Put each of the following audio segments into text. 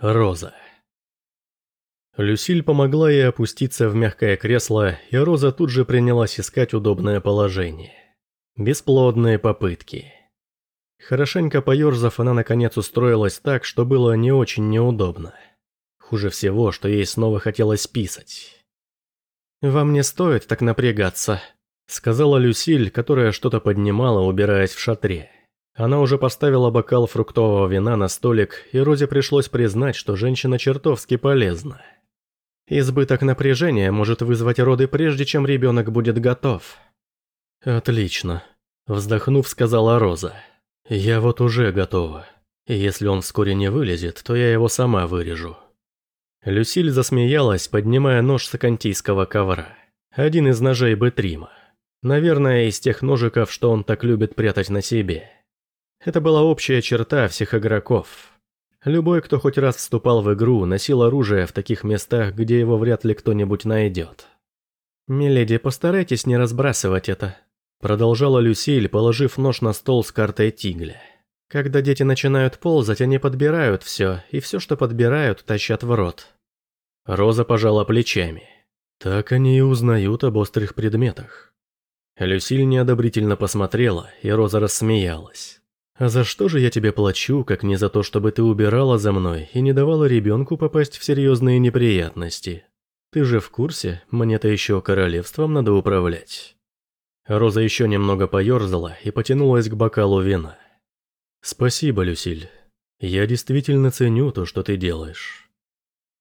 Роза. Люсиль помогла ей опуститься в мягкое кресло, и Роза тут же принялась искать удобное положение. Бесплодные попытки. Хорошенько поерзав, она наконец устроилась так, что было не очень неудобно. Хуже всего, что ей снова хотелось писать. «Вам не стоит так напрягаться», — сказала Люсиль, которая что-то поднимала, убираясь в шатре. Она уже поставила бокал фруктового вина на столик, и Розе пришлось признать, что женщина чертовски полезна. Избыток напряжения может вызвать роды прежде, чем ребенок будет готов. «Отлично», – вздохнув, сказала Роза. «Я вот уже готова. Если он вскоре не вылезет, то я его сама вырежу». Люсиль засмеялась, поднимая нож с акантийского ковра. Один из ножей Бетрима. Наверное, из тех ножиков, что он так любит прятать на себе. Это была общая черта всех игроков. Любой, кто хоть раз вступал в игру, носил оружие в таких местах, где его вряд ли кто-нибудь найдет. «Миледи, постарайтесь не разбрасывать это», – продолжала Люсиль, положив нож на стол с картой тигля. «Когда дети начинают ползать, они подбирают все, и все, что подбирают, тащат в рот». Роза пожала плечами. Так они и узнают об острых предметах. Люсиль неодобрительно посмотрела, и Роза рассмеялась. А за что же я тебе плачу, как не за то, чтобы ты убирала за мной и не давала ребенку попасть в серьезные неприятности? Ты же в курсе, мне-то еще королевством надо управлять. Роза еще немного поерзала и потянулась к бокалу вина. Спасибо, Люсиль. Я действительно ценю то, что ты делаешь.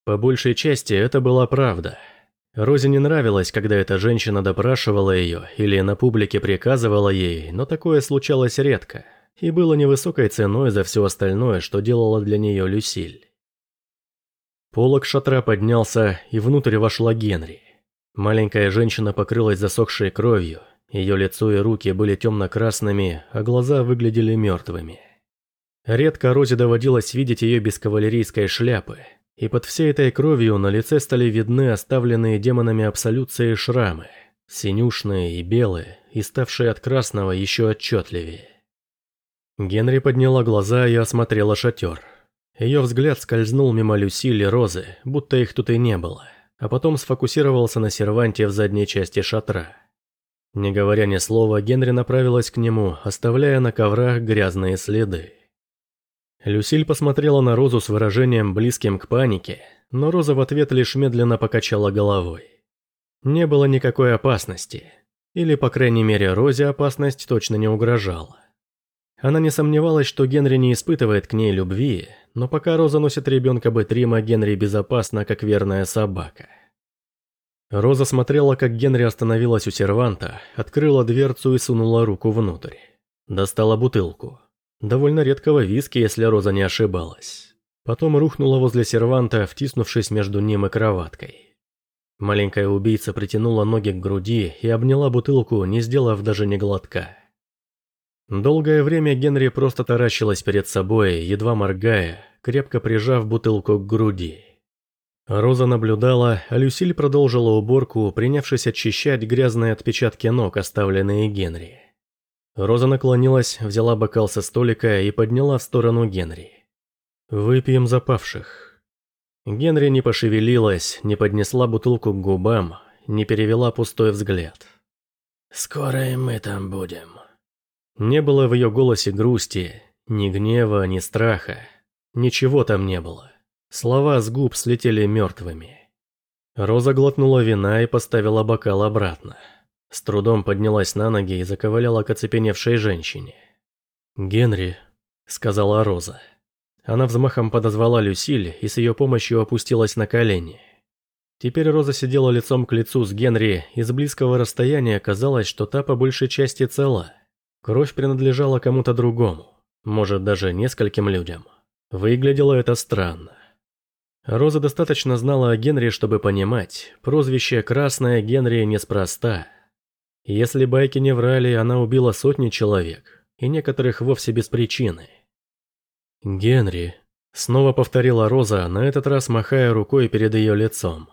По большей части это была правда. Розе не нравилось, когда эта женщина допрашивала ее или на публике приказывала ей, но такое случалось редко – и было невысокой ценой за все остальное, что делала для нее Люсиль. Полок шатра поднялся, и внутрь вошла Генри. Маленькая женщина покрылась засохшей кровью, ее лицо и руки были темно-красными, а глаза выглядели мертвыми. Редко Розе доводилось видеть ее без кавалерийской шляпы, и под всей этой кровью на лице стали видны оставленные демонами абсолюции шрамы, синюшные и белые, и ставшие от красного еще отчетливее. Генри подняла глаза и осмотрела шатер. Ее взгляд скользнул мимо Люсили Розы, будто их тут и не было, а потом сфокусировался на серванте в задней части шатра. Не говоря ни слова, Генри направилась к нему, оставляя на коврах грязные следы. Люсиль посмотрела на Розу с выражением близким к панике, но Роза в ответ лишь медленно покачала головой. Не было никакой опасности. Или, по крайней мере, Розе опасность точно не угрожала. Она не сомневалась, что Генри не испытывает к ней любви, но пока Роза носит ребенка Бетрима, Генри безопасна, как верная собака. Роза смотрела, как Генри остановилась у серванта, открыла дверцу и сунула руку внутрь. Достала бутылку. Довольно редкого виски, если Роза не ошибалась. Потом рухнула возле серванта, втиснувшись между ним и кроваткой. Маленькая убийца притянула ноги к груди и обняла бутылку, не сделав даже ни глотка. Долгое время Генри просто таращилась перед собой, едва моргая, крепко прижав бутылку к груди. Роза наблюдала, а Люсиль продолжила уборку, принявшись очищать грязные отпечатки ног, оставленные Генри. Роза наклонилась, взяла бокал со столика и подняла в сторону Генри. «Выпьем за павших». Генри не пошевелилась, не поднесла бутылку к губам, не перевела пустой взгляд. «Скоро и мы там будем», не было в ее голосе грусти, ни гнева, ни страха. Ничего там не было. Слова с губ слетели мертвыми. Роза глотнула вина и поставила бокал обратно. С трудом поднялась на ноги и заковыляла к оцепеневшей женщине. «Генри», — сказала Роза. Она взмахом подозвала Люсиль и с ее помощью опустилась на колени. Теперь Роза сидела лицом к лицу с Генри, и с близкого расстояния казалось, что та по большей части цела. Кровь принадлежала кому-то другому, может даже нескольким людям. Выглядело это странно. Роза достаточно знала о Генри, чтобы понимать, прозвище «Красная Генри» неспроста. Если байки не врали, она убила сотни человек, и некоторых вовсе без причины. «Генри», — снова повторила Роза, на этот раз махая рукой перед ее лицом.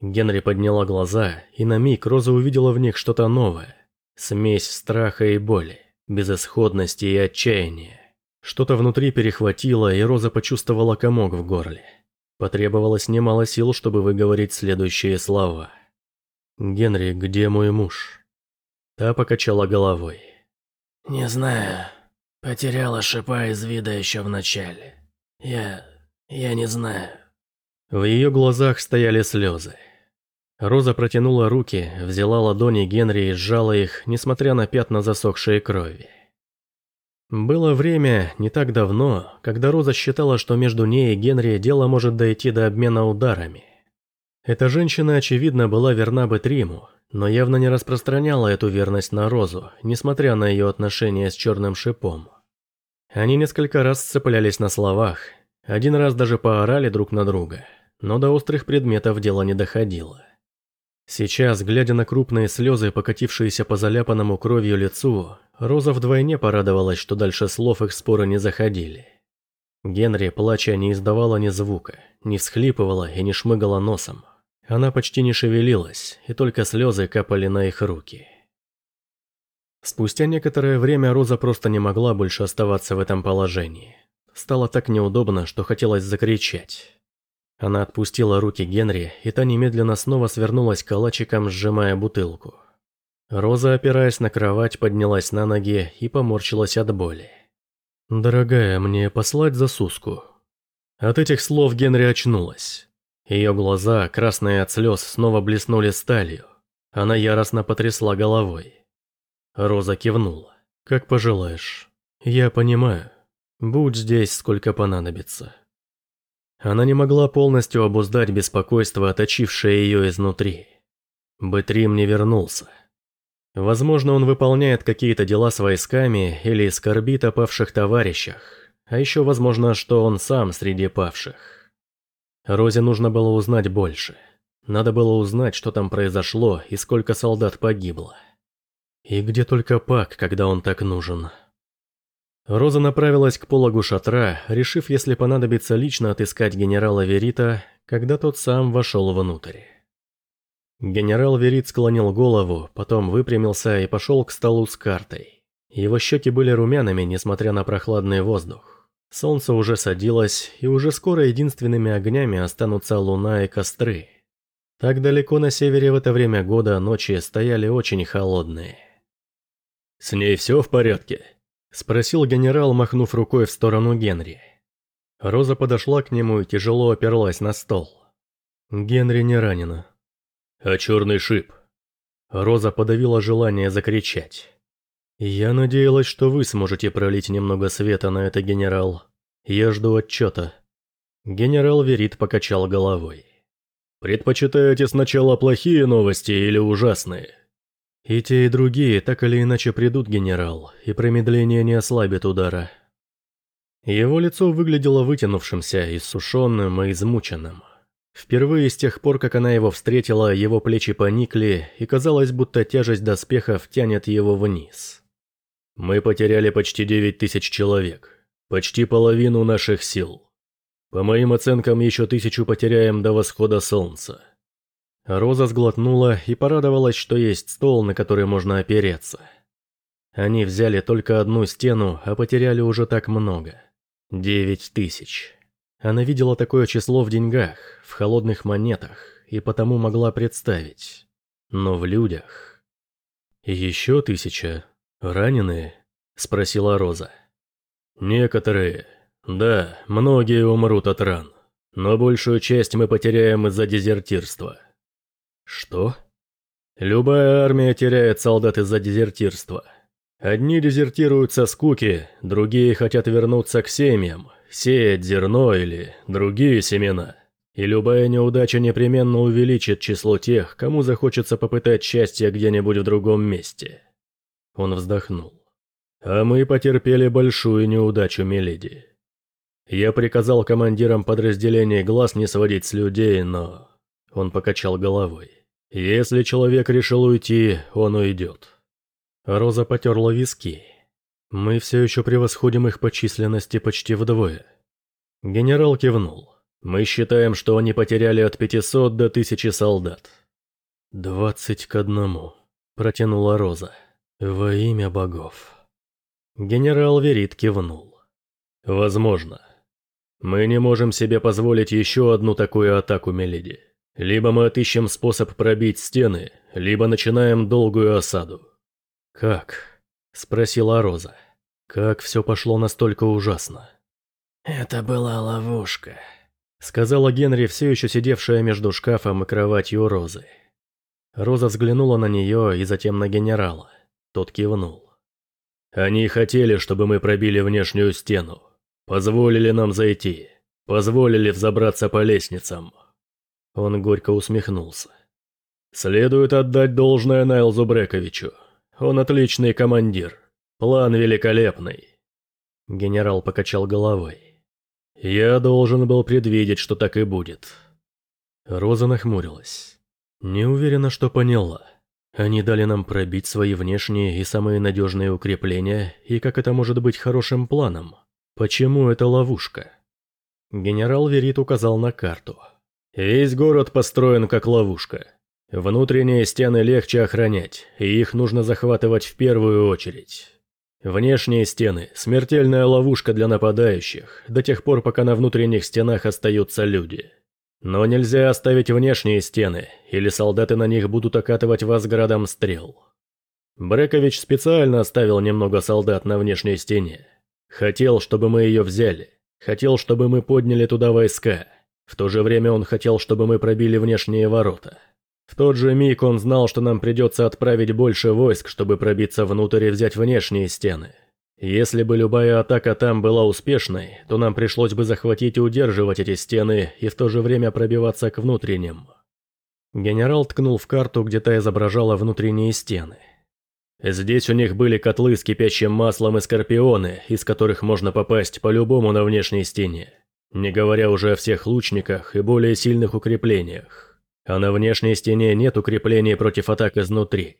Генри подняла глаза, и на миг Роза увидела в них что-то новое. Смесь страха и боли, безысходности и отчаяния. Что-то внутри перехватило, и Роза почувствовала комок в горле. Потребовалось немало сил, чтобы выговорить следующие слова. «Генри, где мой муж?» Та покачала головой. «Не знаю. Потеряла шипа из вида еще в начале. Я... я не знаю». В ее глазах стояли слезы. Роза протянула руки, взяла ладони Генри и сжала их, несмотря на пятна засохшей крови. Было время, не так давно, когда Роза считала, что между ней и Генри дело может дойти до обмена ударами. Эта женщина, очевидно, была верна бы Триму, но явно не распространяла эту верность на Розу, несмотря на ее отношения с черным шипом. Они несколько раз сцеплялись на словах, один раз даже поорали друг на друга, но до острых предметов дело не доходило. Сейчас, глядя на крупные слезы, покатившиеся по заляпанному кровью лицу, Роза вдвойне порадовалась, что дальше слов их споры не заходили. Генри, плача, не издавала ни звука, не всхлипывала и не шмыгала носом. Она почти не шевелилась, и только слезы капали на их руки. Спустя некоторое время Роза просто не могла больше оставаться в этом положении. Стало так неудобно, что хотелось закричать. Она отпустила руки Генри, и та немедленно снова свернулась калачиком, сжимая бутылку. Роза, опираясь на кровать, поднялась на ноги и поморщилась от боли. «Дорогая, мне послать засуску?» От этих слов Генри очнулась. Ее глаза, красные от слез, снова блеснули сталью. Она яростно потрясла головой. Роза кивнула. «Как пожелаешь. Я понимаю. Будь здесь, сколько понадобится». Она не могла полностью обуздать беспокойство, оточившее ее изнутри. Бэтрим не вернулся. Возможно, он выполняет какие-то дела с войсками или скорбит о павших товарищах, а еще возможно, что он сам среди павших. Розе нужно было узнать больше. Надо было узнать, что там произошло и сколько солдат погибло. И где только Пак, когда он так нужен. Роза направилась к пологу шатра, решив, если понадобится лично отыскать генерала Верита, когда тот сам вошел внутрь. Генерал Верит склонил голову, потом выпрямился и пошел к столу с картой. Его щеки были румяными, несмотря на прохладный воздух. Солнце уже садилось, и уже скоро единственными огнями останутся луна и костры. Так далеко на севере в это время года ночи стояли очень холодные. «С ней все в порядке?» Спросил генерал, махнув рукой в сторону Генри. Роза подошла к нему и тяжело оперлась на стол. Генри не ранена. А черный шип? Роза подавила желание закричать. «Я надеялась, что вы сможете пролить немного света на это, генерал. Я жду отчета». Генерал Верит покачал головой. «Предпочитаете сначала плохие новости или ужасные?» «И те, и другие так или иначе придут, генерал, и промедление не ослабит удара». Его лицо выглядело вытянувшимся, иссушенным и измученным. Впервые с тех пор, как она его встретила, его плечи поникли, и казалось, будто тяжесть доспехов тянет его вниз. «Мы потеряли почти девять тысяч человек. Почти половину наших сил. По моим оценкам, еще тысячу потеряем до восхода солнца. Роза сглотнула и порадовалась, что есть стол, на который можно опереться. Они взяли только одну стену, а потеряли уже так много. Девять тысяч. Она видела такое число в деньгах, в холодных монетах, и потому могла представить. Но в людях... «Еще тысяча? Раненые?» – спросила Роза. «Некоторые. Да, многие умрут от ран. Но большую часть мы потеряем из-за дезертирства. Что? Любая армия теряет солдат из-за дезертирства. Одни дезертируют со скуки, другие хотят вернуться к семьям, сеять зерно или другие семена. И любая неудача непременно увеличит число тех, кому захочется попытать счастье где-нибудь в другом месте. Он вздохнул. А мы потерпели большую неудачу, миледи. Я приказал командирам подразделений глаз не сводить с людей, но... Он покачал головой. Если человек решил уйти, он уйдет. Роза потерла виски. Мы все еще превосходим их по численности почти вдвое. Генерал кивнул. Мы считаем, что они потеряли от 500 до 1000 солдат. «Двадцать к одному», – протянула Роза. «Во имя богов». Генерал Верит кивнул. Возможно. Мы не можем себе позволить еще одну такую атаку, Мелиди. Либо мы отыщем способ пробить стены, либо начинаем долгую осаду. Как? Спросила Роза. Как все пошло настолько ужасно? Это была ловушка, сказала Генри, все еще сидевшая между шкафом и кроватью Розы. Роза взглянула на нее и затем на генерала. Тот кивнул. Они хотели, чтобы мы пробили внешнюю стену. Позволили нам зайти. Позволили взобраться по лестницам. Он горько усмехнулся. Следует отдать должное Найлзу Брековичу. Он отличный командир. План великолепный. Генерал покачал головой. Я должен был предвидеть, что так и будет. Роза нахмурилась. Не уверена, что поняла. Они дали нам пробить свои внешние и самые надежные укрепления, и как это может быть хорошим планом? Почему это ловушка? Генерал Верит указал на карту. Весь город построен как ловушка. Внутренние стены легче охранять, и их нужно захватывать в первую очередь. Внешние стены – смертельная ловушка для нападающих, до тех пор, пока на внутренних стенах остаются люди. Но нельзя оставить внешние стены, или солдаты на них будут окатывать вас градом стрел. Брекович специально оставил немного солдат на внешней стене. Хотел, чтобы мы ее взяли. Хотел, чтобы мы подняли туда войска. В то же время он хотел, чтобы мы пробили внешние ворота. В тот же миг он знал, что нам придется отправить больше войск, чтобы пробиться внутрь и взять внешние стены. Если бы любая атака там была успешной, то нам пришлось бы захватить и удерживать эти стены и в то же время пробиваться к внутренним. Генерал ткнул в карту, где та изображала внутренние стены. Здесь у них были котлы с кипящим маслом и скорпионы, из которых можно попасть по-любому на внешней стене. Не говоря уже о всех лучниках и более сильных укреплениях. А на внешней стене нет укреплений против атак изнутри.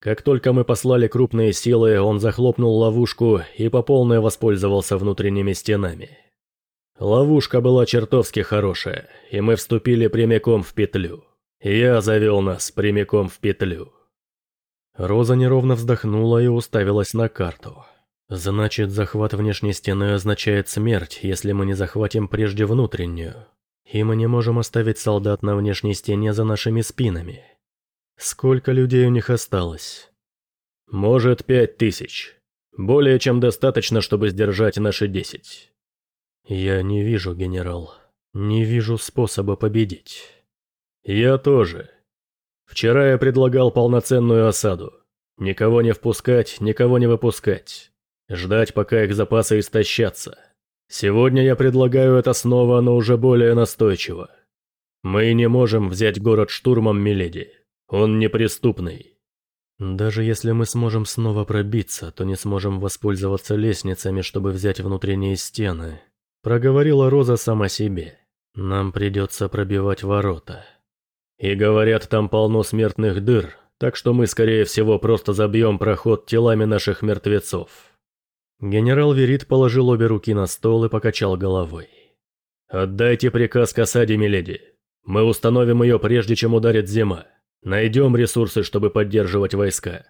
Как только мы послали крупные силы, он захлопнул ловушку и по полной воспользовался внутренними стенами. Ловушка была чертовски хорошая, и мы вступили прямиком в петлю. Я завел нас прямиком в петлю. Роза неровно вздохнула и уставилась на карту. Значит, захват внешней стены означает смерть, если мы не захватим прежде внутреннюю. И мы не можем оставить солдат на внешней стене за нашими спинами. Сколько людей у них осталось? Может, пять тысяч. Более чем достаточно, чтобы сдержать наши десять. Я не вижу, генерал. Не вижу способа победить. Я тоже. Вчера я предлагал полноценную осаду. Никого не впускать, никого не выпускать. Ждать, пока их запасы истощатся. Сегодня я предлагаю это снова, но уже более настойчиво. Мы не можем взять город штурмом, Миледи. Он неприступный. Даже если мы сможем снова пробиться, то не сможем воспользоваться лестницами, чтобы взять внутренние стены. Проговорила Роза сама себе. Нам придется пробивать ворота. И говорят, там полно смертных дыр, так что мы, скорее всего, просто забьем проход телами наших мертвецов. Генерал Верит положил обе руки на стол и покачал головой. «Отдайте приказ к осаде, миледи. Мы установим ее, прежде чем ударит зима. Найдем ресурсы, чтобы поддерживать войска».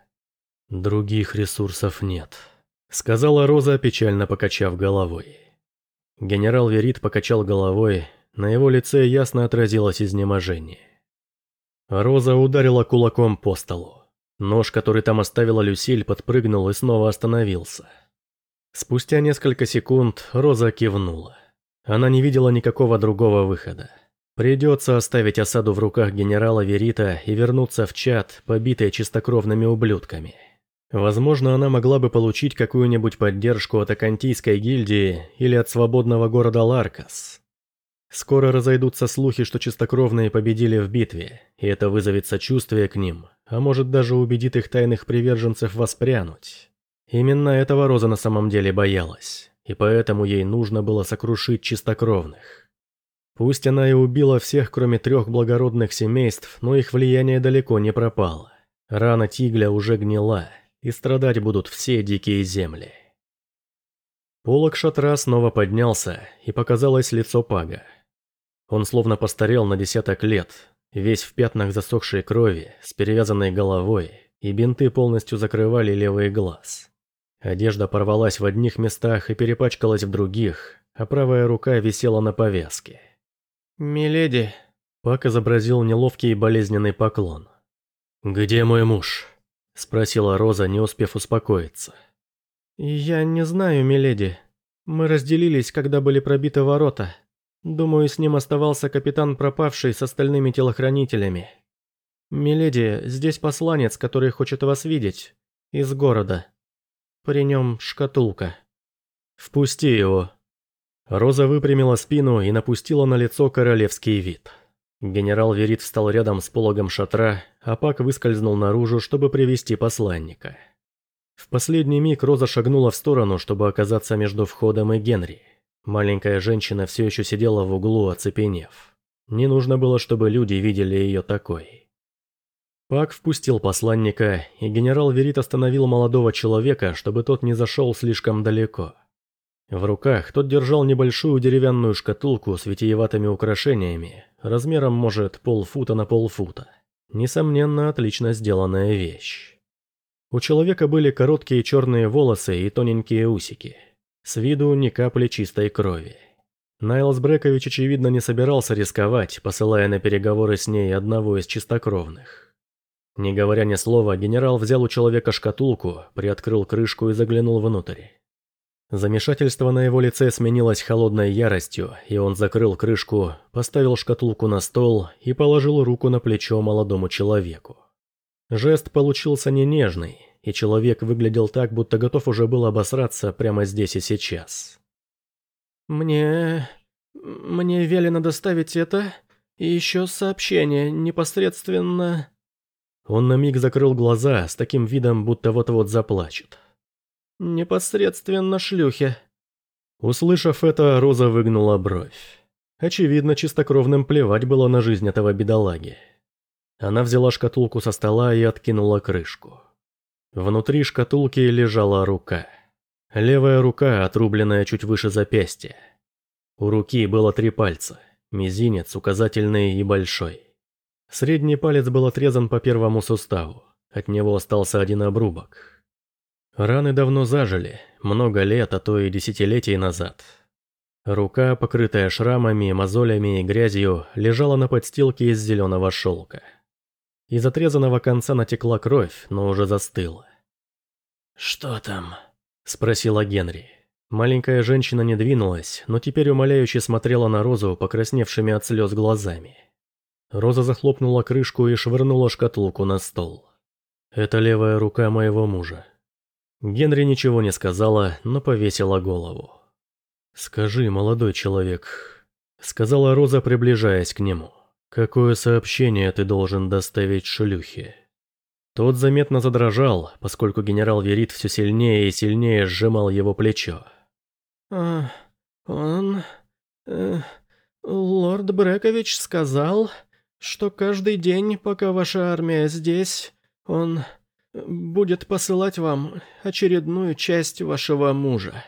«Других ресурсов нет», — сказала Роза, печально покачав головой. Генерал Верит покачал головой, на его лице ясно отразилось изнеможение. Роза ударила кулаком по столу. Нож, который там оставила Люсиль, подпрыгнул и снова остановился. Спустя несколько секунд Роза кивнула. Она не видела никакого другого выхода. Придется оставить осаду в руках генерала Верита и вернуться в чат, побитая чистокровными ублюдками. Возможно, она могла бы получить какую-нибудь поддержку от Акантийской гильдии или от свободного города Ларкас. Скоро разойдутся слухи, что чистокровные победили в битве, и это вызовет сочувствие к ним, а может даже убедит их тайных приверженцев воспрянуть. Именно этого Роза на самом деле боялась, и поэтому ей нужно было сокрушить чистокровных. Пусть она и убила всех, кроме трех благородных семейств, но их влияние далеко не пропало. Рана Тигля уже гнила, и страдать будут все дикие земли. Полок шатра снова поднялся, и показалось лицо Пага. Он словно постарел на десяток лет, весь в пятнах засохшей крови, с перевязанной головой, и бинты полностью закрывали левый глаз. Одежда порвалась в одних местах и перепачкалась в других, а правая рука висела на повязке. «Миледи», — Пак изобразил неловкий и болезненный поклон. «Где мой муж?» — спросила Роза, не успев успокоиться. «Я не знаю, миледи. Мы разделились, когда были пробиты ворота. Думаю, с ним оставался капитан пропавший с остальными телохранителями. Миледи, здесь посланец, который хочет вас видеть. Из города. При нем шкатулка». «Впусти его». Роза выпрямила спину и напустила на лицо королевский вид. Генерал Верит встал рядом с пологом шатра, а Пак выскользнул наружу, чтобы привести посланника. В последний миг Роза шагнула в сторону, чтобы оказаться между входом и Генри. Маленькая женщина все еще сидела в углу, оцепенев. Не нужно было, чтобы люди видели ее такой. Пак впустил посланника, и генерал Верит остановил молодого человека, чтобы тот не зашел слишком далеко. В руках тот держал небольшую деревянную шкатулку с витиеватыми украшениями, размером, может, полфута на полфута. Несомненно, отлично сделанная вещь. У человека были короткие черные волосы и тоненькие усики. С виду ни капли чистой крови. Найлс Брекович, очевидно, не собирался рисковать, посылая на переговоры с ней одного из чистокровных. Не говоря ни слова, генерал взял у человека шкатулку, приоткрыл крышку и заглянул внутрь. Замешательство на его лице сменилось холодной яростью, и он закрыл крышку, поставил шкатулку на стол и положил руку на плечо молодому человеку. Жест получился не нежный, и человек выглядел так, будто готов уже был обосраться прямо здесь и сейчас. «Мне... мне велено доставить это, и еще сообщение непосредственно...» Он на миг закрыл глаза с таким видом, будто вот-вот заплачет. «Непосредственно шлюхе». Услышав это, Роза выгнула бровь. Очевидно, чистокровным плевать было на жизнь этого бедолаги. Она взяла шкатулку со стола и откинула крышку. Внутри шкатулки лежала рука. Левая рука, отрубленная чуть выше запястья. У руки было три пальца. Мизинец, указательный и большой. Средний палец был отрезан по первому суставу. От него остался один обрубок. Раны давно зажили, много лет, а то и десятилетий назад. Рука, покрытая шрамами, мозолями и грязью, лежала на подстилке из зеленого шелка. Из отрезанного конца натекла кровь, но уже застыла. «Что там?» – спросила Генри. Маленькая женщина не двинулась, но теперь умоляюще смотрела на Розу покрасневшими от слез глазами. Роза захлопнула крышку и швырнула шкатулку на стол. «Это левая рука моего мужа». Генри ничего не сказала, но повесила голову. «Скажи, молодой человек», — сказала Роза, приближаясь к нему. «Какое сообщение ты должен доставить шлюхе?» Тот заметно задрожал, поскольку генерал Верит все сильнее и сильнее сжимал его плечо. «А, он... Э, лорд Брекович сказал, что каждый день, пока ваша армия здесь, он будет посылать вам очередную часть вашего мужа».